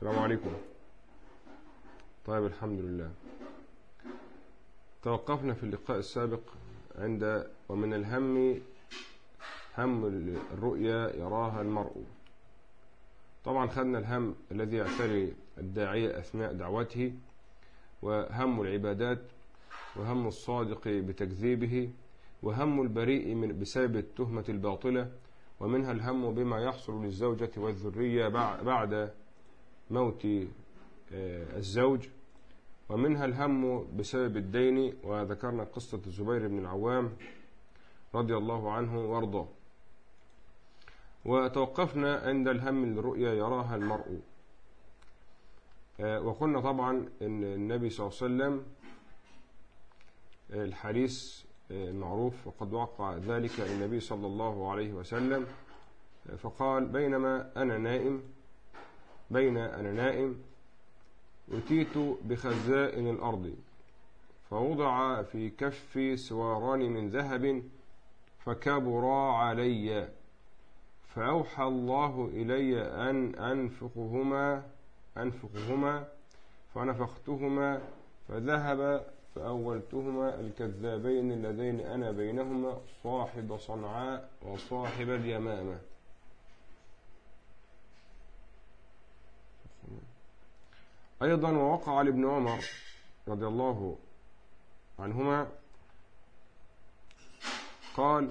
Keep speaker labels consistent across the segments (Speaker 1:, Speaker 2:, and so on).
Speaker 1: السلام عليكم طيب الحمد لله توقفنا في اللقاء السابق عند ومن الهم هم الرؤيا يراها المرء طبعا خدنا الهم الذي يعتري الداعية أثناء دعوته وهم العبادات وهم الصادق بتكذيبه وهم البريء من بسبب التهمة الباطلة ومنها الهم بما يحصل للزوجة والذرية بعد موت آه، الزوج ومنها الهم بسبب الدين وذكرنا قصة الزبير بن العوام رضي الله عنه وارضاه وتوقفنا عند الهم الرؤيا يراها المرء آه، وقلنا طبعا ان النبي صلى الله عليه وسلم آه، الحديث المعروف وقد وقع ذلك النبي صلى الله عليه وسلم فقال بينما انا نائم بين أنا نائم أتيت بخزائن الأرض فوضع في كفي سواران من ذهب فكبرا علي فأوحى الله إلي أن أنفقهما أنفقهما فنفختهما فذهب فأولتهما الكذابين اللذين أنا بينهما صاحب صنعاء وصاحب اليمامة أيضا ووقع لابن عمر رضي الله عنهما قال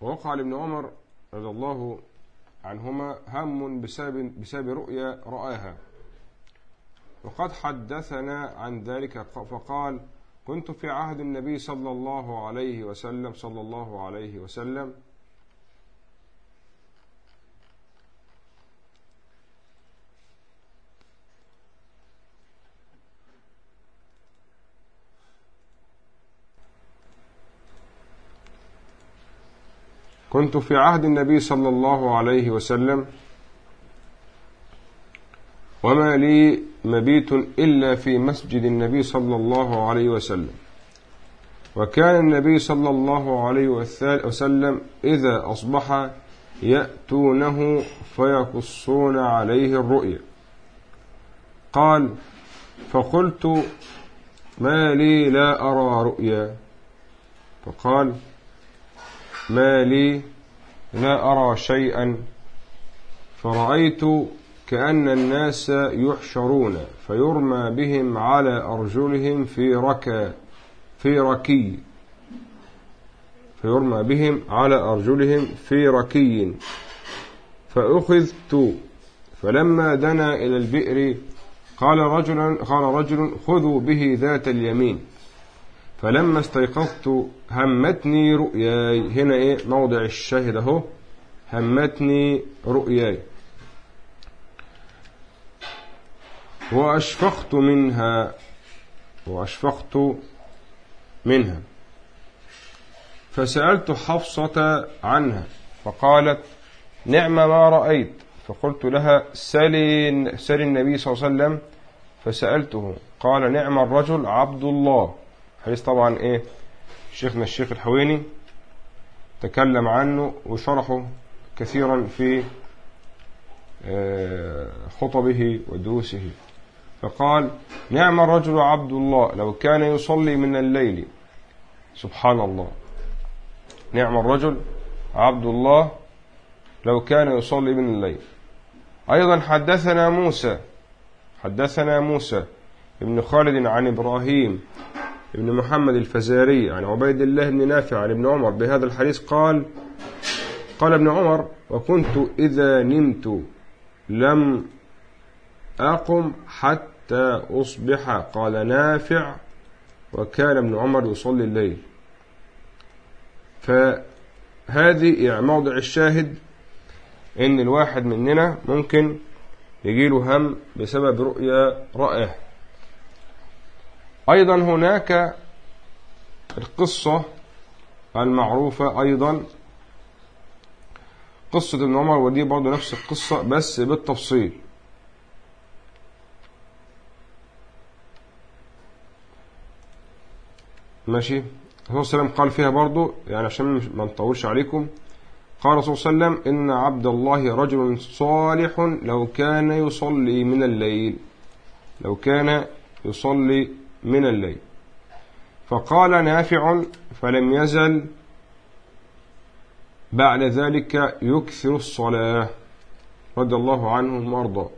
Speaker 1: ووقع لابن عمر رضي الله عنهما هم بسبب, بسبب رؤيا رآها وقد حدثنا عن ذلك فقال كنت في عهد النبي صلى الله عليه وسلم صلى الله عليه وسلم كنت في عهد النبي صلى الله عليه وسلم وما لي مبيت إلا في مسجد النبي صلى الله عليه وسلم وكان النبي صلى الله عليه وسلم إذا أصبح يأتونه فيقصون عليه الرؤيا قال فقلت ما لي لا أرى رؤيا فقال ما لي لا أرى شيئا فرأيت كأن الناس يحشرون فيرمى بهم على أرجلهم في ركى في ركي فيرمى بهم على أرجلهم في ركي فأخذت فلما دنا إلى البئر قال رجل, قال رجل خذوا به ذات اليمين فلما استيقظت همتني رؤياي هنا ايه موضع الشاهد اهو همتني رؤياي وأشفقت منها وأشفقت منها فسألت حفصة عنها فقالت نعم ما رأيت فقلت لها سلي, سلي النبي صلى الله عليه وسلم فسألته قال نعم الرجل عبد الله حديث طبعا ايه شيخنا الشيخ الحويني تكلم عنه وشرحه كثيرا في آه، خطبه ودروسه فقال نعم الرجل عبد الله لو كان يصلي من الليل سبحان الله نعم الرجل عبد الله لو كان يصلي من الليل أيضا حدثنا موسى حدثنا موسى ابن خالد عن إبراهيم ابن محمد الفزاري عن عبيد الله بن نافع عن ابن عمر بهذا الحديث قال قال ابن عمر وكنت إذا نمت لم أقم حتى أصبح قال نافع وكان ابن عمر يصلي الليل فهذه يعني موضع الشاهد ان الواحد مننا ممكن يجيله هم بسبب رؤية رائعة أيضا هناك القصة المعروفة أيضا قصة ابن عمر ودي برضه نفس القصة بس بالتفصيل ماشي الرسول صلى الله عليه وسلم قال فيها برضه يعني عشان ما نطولش عليكم قال الرسول صلى الله عليه وسلم إن عبد الله رجل صالح لو كان يصلي من الليل لو كان يصلي من الليل فقال نافع فلم يزل بعد ذلك يكثر الصلاة رضي الله عنهم وارضاه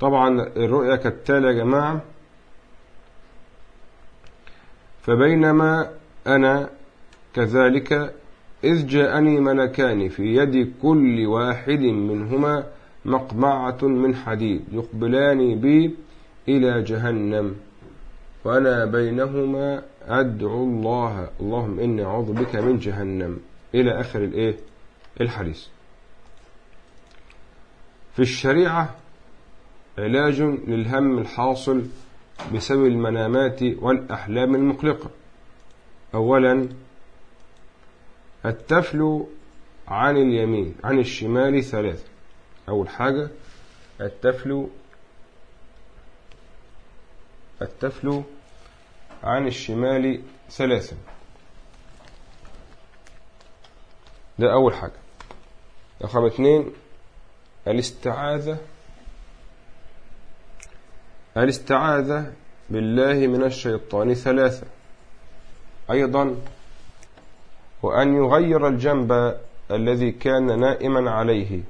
Speaker 1: طبعا الرؤيا كالتالي يا جماعة فبينما أنا كذلك إذ جاءني ملكان في يد كل واحد منهما مقمعة من حديد يقبلان بي إلى جهنم ولا بينهما أدعو الله اللهم إني أعوذ بك من جهنم إلى آخر الإيه الحديث في الشريعة علاج للهم الحاصل بسبب المنامات والأحلام المقلقة أولا التفل عن اليمين عن الشمال ثلاثة أول حاجة التفل التفلو عن الشمال ثلاثا ده أول حاجة رقم اتنين الاستعاذة الاستعاذة بالله من الشيطان ثلاثة أيضا وأن يغير الجنب الذي كان نائما عليه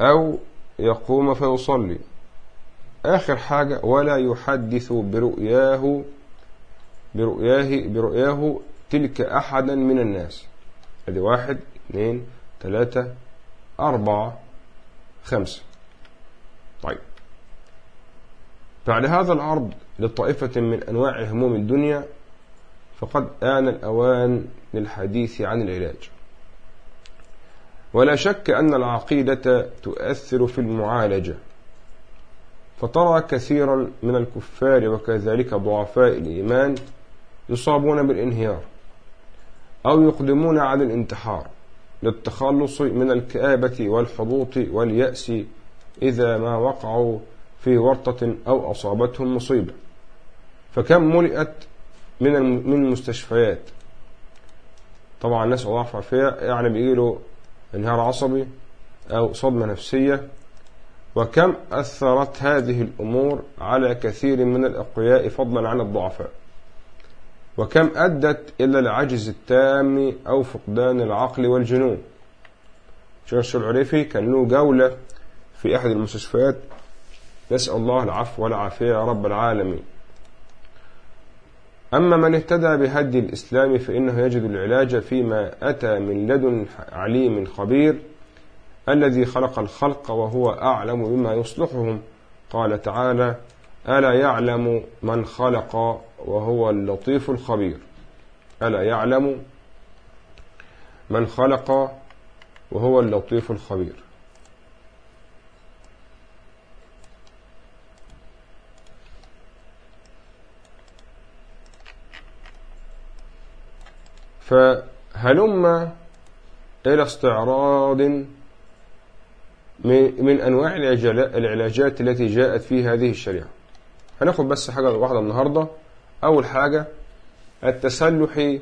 Speaker 1: أو يقوم فيصلي آخر حاجة ولا يحدث برؤياه برؤياه برؤياه تلك أحدا من الناس أدي واحد اثنين ثلاثة أربعة خمسة طيب بعد هذا العرض لطائفة من أنواع هموم الدنيا فقد آن الأوان للحديث عن العلاج ولا شك أن العقيدة تؤثر في المعالجة فترى كثيرا من الكفار وكذلك ضعفاء الإيمان يصابون بالانهيار أو يقدمون على الانتحار للتخلص من الكآبة والحبوط واليأس إذا ما وقعوا في ورطة أو أصابتهم مصيبة فكم ملئت من من المستشفيات طبعا الناس ضعفاء فيها يعني بيجيله انهيار عصبي أو صدمة نفسية وكم أثرت هذه الأمور على كثير من الأقوياء فضلا عن الضعفاء وكم أدت إلى العجز التام أو فقدان العقل والجنون شيخ العريفي كان له جولة في أحد المستشفيات نسأل الله العفو والعافية يا رب العالمين أما من اهتدى بهدي الإسلام فإنه يجد العلاج فيما أتى من لدن عليم خبير الذي خلق الخلق وهو أعلم بما يصلحهم قال تعالى ألا يعلم من خلق وهو اللطيف الخبير ألا يعلم من خلق وهو اللطيف الخبير فهلم إلى استعراض من أنواع العلاجات التي جاءت في هذه الشريعة هناخد بس حاجة واحدة النهاردة أول حاجة التسلح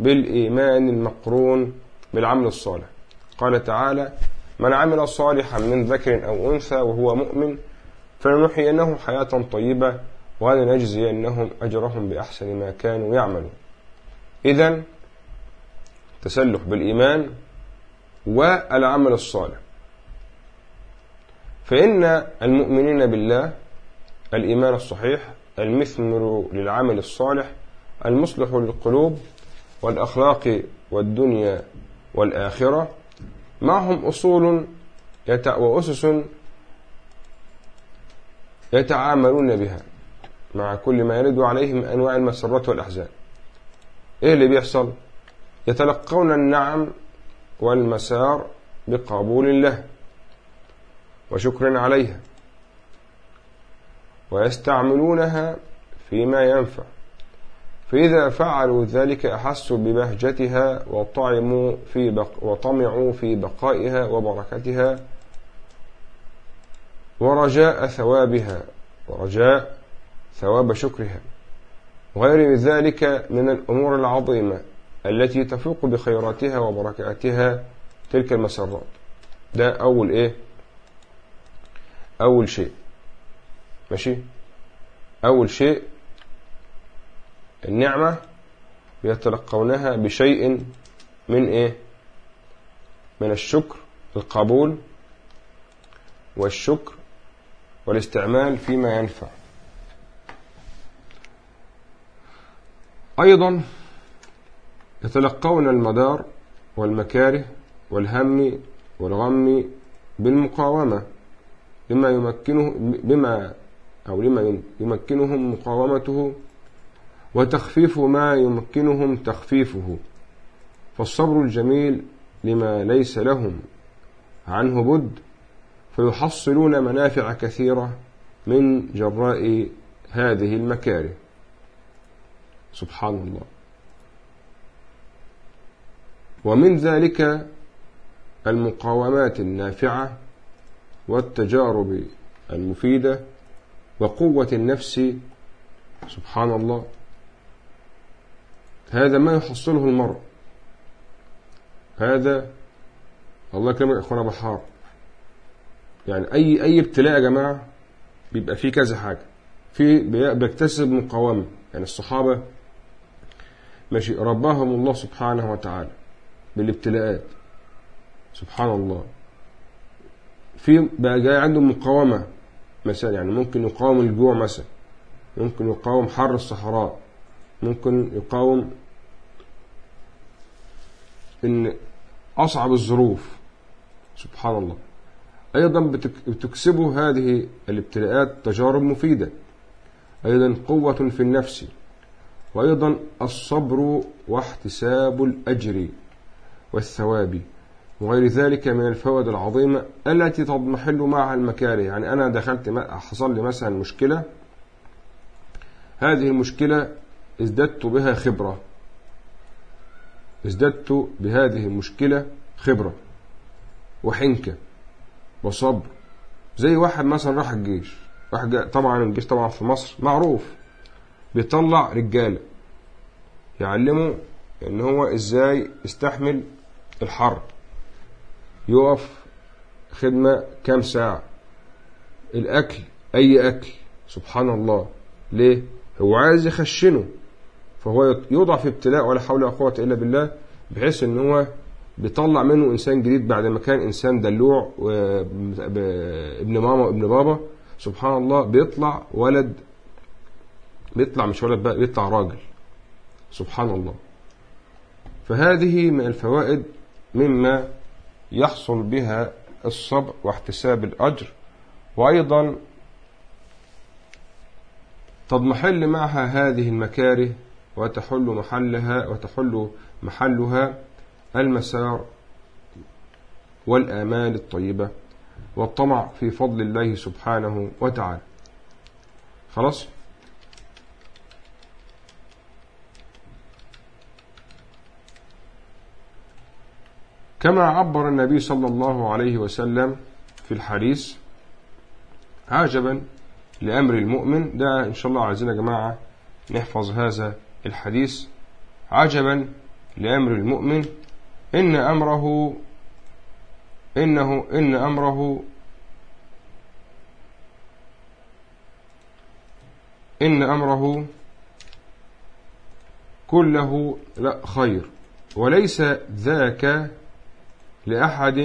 Speaker 1: بالإيمان المقرون بالعمل الصالح قال تعالى من عمل صالحا من ذكر أو أنثى وهو مؤمن أنه حياة طيبة ولنجزينهم أجرهم بأحسن ما كانوا يعملون إذا تسلح بالإيمان والعمل الصالح فإن المؤمنين بالله الإيمان الصحيح المثمر للعمل الصالح المصلح للقلوب والأخلاق والدنيا والآخرة معهم أصول وأسس يتعاملون بها مع كل ما يرد عليهم من أنواع المسرات والأحزان إيه اللي بيحصل؟ يتلقون النعم والمسار بقبول الله وشكر عليها ويستعملونها فيما ينفع فإذا فعلوا ذلك أحسوا ببهجتها وطعموا في بق وطمعوا في بقائها وبركتها ورجاء ثوابها ورجاء ثواب شكرها وغير ذلك من الأمور العظيمة التي تفوق بخيراتها وبركاتها تلك المسرات ده أول إيه أول شيء ماشي أول شيء النعمة يتلقونها بشيء من إيه من الشكر القبول والشكر والاستعمال فيما ينفع أيضا يتلقون المدار والمكاره والهم والغم بالمقاومة لما يمكنه بما أو لما يمكنهم مقاومته وتخفيف ما يمكنهم تخفيفه فالصبر الجميل لما ليس لهم عنه بد فيحصلون منافع كثيرة من جراء هذه المكاره سبحان الله ومن ذلك المقاومات النافعة والتجارب المفيدة وقوة النفس سبحان الله هذا ما يحصله المرء هذا الله يكرمك يا بحار يعني اي اي ابتلاء يا جماعه بيبقى فيه كذا حاجه في بيكتسب مقاومه يعني الصحابه ماشي رباهم الله سبحانه وتعالى بالابتلاءات سبحان الله في بقى جاي عنده مقاومة مثلا يعني ممكن يقاوم الجوع مثلا ممكن يقاوم حر الصحراء ممكن يقاوم ان اصعب الظروف سبحان الله ايضا بتكسبه هذه الابتلاءات تجارب مفيده ايضا قوه في النفس وايضا الصبر واحتساب الاجر والثواب وغير ذلك من الفوائد العظيمة التي تضمحل معها المكاره يعني أنا دخلت حصل لي مثلا مشكلة هذه المشكلة ازددت بها خبرة ازددت بهذه المشكلة خبرة وحنكة وصبر زي واحد مثلا راح الجيش راح طبعا الجيش طبعا في مصر معروف بيطلع رجالة يعلمه ان هو ازاي يستحمل الحرب يقف خدمة كام ساعة الأكل أي أكل سبحان الله ليه هو عايز يخشنه فهو يوضع في ابتلاء ولا حول ولا قوة إلا بالله بحيث ان هو بيطلع منه إنسان جديد بعد ما كان إنسان دلوع ابن ماما وابن بابا سبحان الله بيطلع ولد بيطلع مش ولد بقى بيطلع راجل سبحان الله فهذه من الفوائد مما يحصل بها الصبر واحتساب الأجر وأيضا تضمحل معها هذه المكاره وتحل محلها وتحل محلها المسار والآمال الطيبة والطمع في فضل الله سبحانه وتعالى خلاص كما عبر النبي صلى الله عليه وسلم في الحديث عجبا لأمر المؤمن ده إن شاء الله عايزين يا جماعة نحفظ هذا الحديث عجبا لأمر المؤمن إن أمره إنه إن أمره إن أمره كله لا خير وليس ذاك لأحد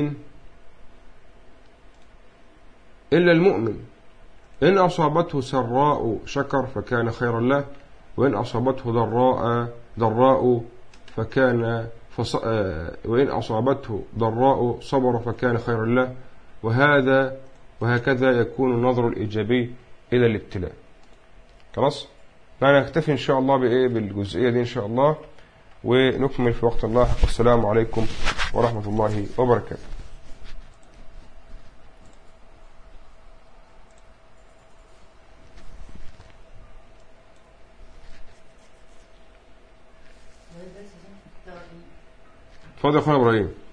Speaker 1: إلا المؤمن إن أصابته سراء شكر فكان خيرا له وإن أصابته ضراء ضراء فكان فص... آه، وإن أصابته ضراء صبر فكان خيرا له وهذا وهكذا يكون النظر الإيجابي إلى الابتلاء خلاص معنا نكتفي إن شاء الله بإيه بالجزئية دي إن شاء الله ونكمل في وقت الله والسلام عليكم ورحمة الله وبركاته تفضل يا اخويا ابراهيم